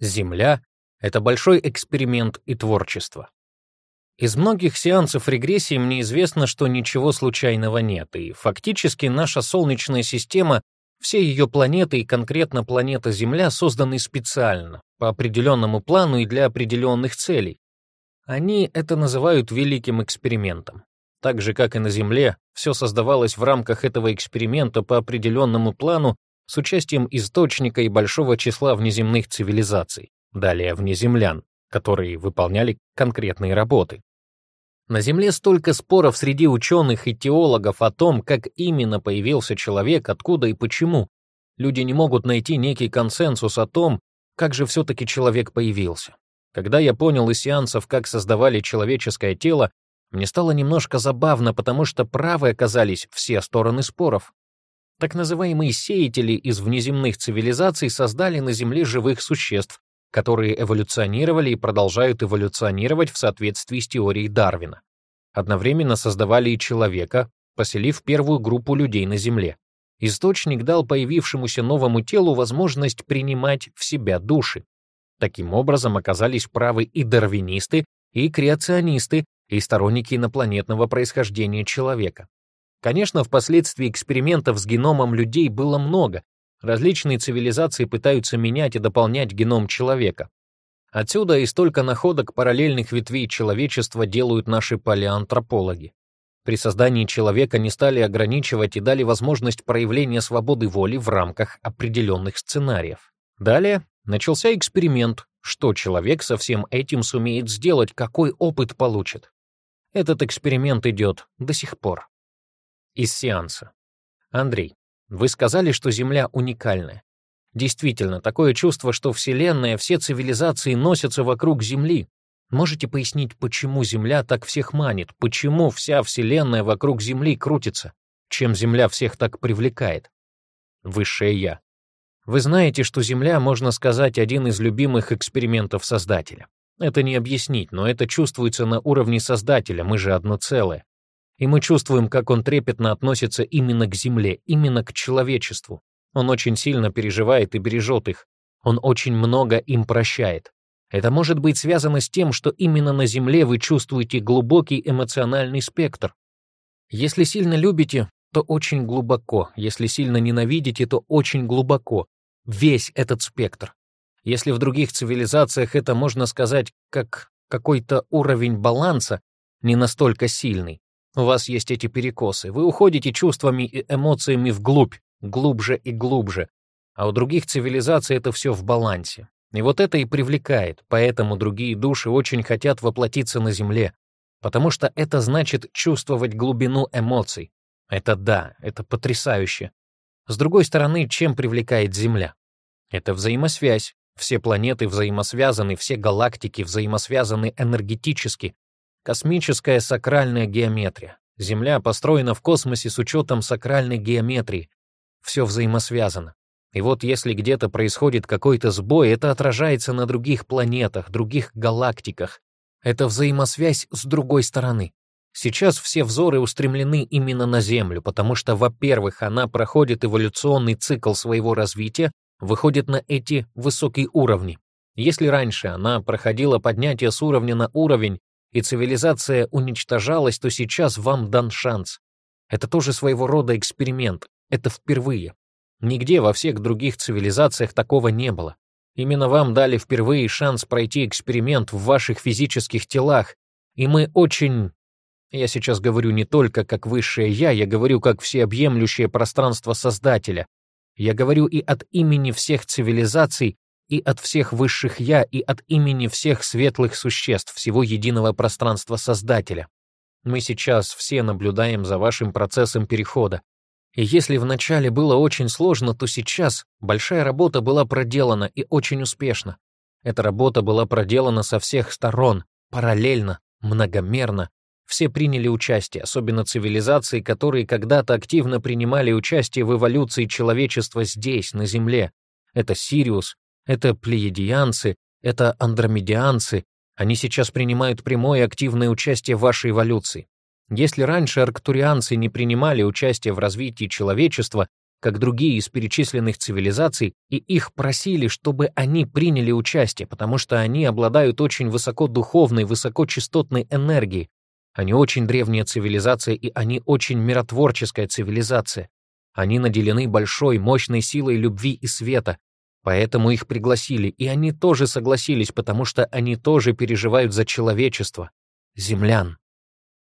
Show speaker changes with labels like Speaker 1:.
Speaker 1: Земля — это большой эксперимент и творчество. Из многих сеансов регрессии мне известно, что ничего случайного нет, и фактически наша Солнечная система, все ее планеты и конкретно планета Земля созданы специально, по определенному плану и для определенных целей. Они это называют великим экспериментом. Так же, как и на Земле, все создавалось в рамках этого эксперимента по определенному плану с участием источника и большого числа внеземных цивилизаций, далее внеземлян, которые выполняли конкретные работы. На Земле столько споров среди ученых и теологов о том, как именно появился человек, откуда и почему. Люди не могут найти некий консенсус о том, как же все-таки человек появился. Когда я понял из сеансов, как создавали человеческое тело, мне стало немножко забавно, потому что правы оказались все стороны споров. Так называемые сеятели из внеземных цивилизаций создали на Земле живых существ, которые эволюционировали и продолжают эволюционировать в соответствии с теорией Дарвина. Одновременно создавали и человека, поселив первую группу людей на Земле. Источник дал появившемуся новому телу возможность принимать в себя души. Таким образом оказались правы и дарвинисты, и креационисты, и сторонники инопланетного происхождения человека. Конечно, впоследствии экспериментов с геномом людей было много. Различные цивилизации пытаются менять и дополнять геном человека. Отсюда и столько находок параллельных ветвей человечества делают наши палеантропологи. При создании человека не стали ограничивать и дали возможность проявления свободы воли в рамках определенных сценариев. Далее начался эксперимент, что человек со всем этим сумеет сделать, какой опыт получит. Этот эксперимент идет до сих пор из сеанса. Андрей, вы сказали, что Земля уникальная. Действительно, такое чувство, что Вселенная, все цивилизации носятся вокруг Земли. Можете пояснить, почему Земля так всех манит? Почему вся Вселенная вокруг Земли крутится? Чем Земля всех так привлекает? Высшее Я. Вы знаете, что Земля, можно сказать, один из любимых экспериментов Создателя. Это не объяснить, но это чувствуется на уровне Создателя, мы же одно целое. И мы чувствуем, как он трепетно относится именно к земле, именно к человечеству. Он очень сильно переживает и бережет их. Он очень много им прощает. Это может быть связано с тем, что именно на Земле вы чувствуете глубокий эмоциональный спектр. Если сильно любите, то очень глубоко. Если сильно ненавидите, то очень глубоко. Весь этот спектр. Если в других цивилизациях это можно сказать как какой-то уровень баланса, не настолько сильный, у вас есть эти перекосы. Вы уходите чувствами и эмоциями вглубь, глубже и глубже. А у других цивилизаций это все в балансе. И вот это и привлекает, поэтому другие души очень хотят воплотиться на Земле, потому что это значит чувствовать глубину эмоций. Это да, это потрясающе. С другой стороны, чем привлекает Земля? Это взаимосвязь. Все планеты взаимосвязаны, все галактики взаимосвязаны энергетически, Космическая сакральная геометрия. Земля построена в космосе с учетом сакральной геометрии. Все взаимосвязано. И вот если где-то происходит какой-то сбой, это отражается на других планетах, других галактиках. Это взаимосвязь с другой стороны. Сейчас все взоры устремлены именно на Землю, потому что, во-первых, она проходит эволюционный цикл своего развития, выходит на эти высокие уровни. Если раньше она проходила поднятие с уровня на уровень и цивилизация уничтожалась, то сейчас вам дан шанс. Это тоже своего рода эксперимент. Это впервые. Нигде во всех других цивилизациях такого не было. Именно вам дали впервые шанс пройти эксперимент в ваших физических телах, и мы очень... Я сейчас говорю не только как высшее «я», я говорю как всеобъемлющее пространство Создателя. Я говорю и от имени всех цивилизаций, и от всех высших «я», и от имени всех светлых существ, всего единого пространства Создателя. Мы сейчас все наблюдаем за вашим процессом перехода. И если вначале было очень сложно, то сейчас большая работа была проделана и очень успешно. Эта работа была проделана со всех сторон, параллельно, многомерно. Все приняли участие, особенно цивилизации, которые когда-то активно принимали участие в эволюции человечества здесь, на Земле. Это Сириус, это плеядианцы, это андромедианцы. Они сейчас принимают прямое активное участие в вашей эволюции. Если раньше арктурианцы не принимали участие в развитии человечества, как другие из перечисленных цивилизаций, и их просили, чтобы они приняли участие, потому что они обладают очень высокодуховной, высокочастотной энергией. Они очень древняя цивилизация, и они очень миротворческая цивилизация. Они наделены большой, мощной силой любви и света. Поэтому их пригласили, и они тоже согласились, потому что они тоже переживают за человечество, землян.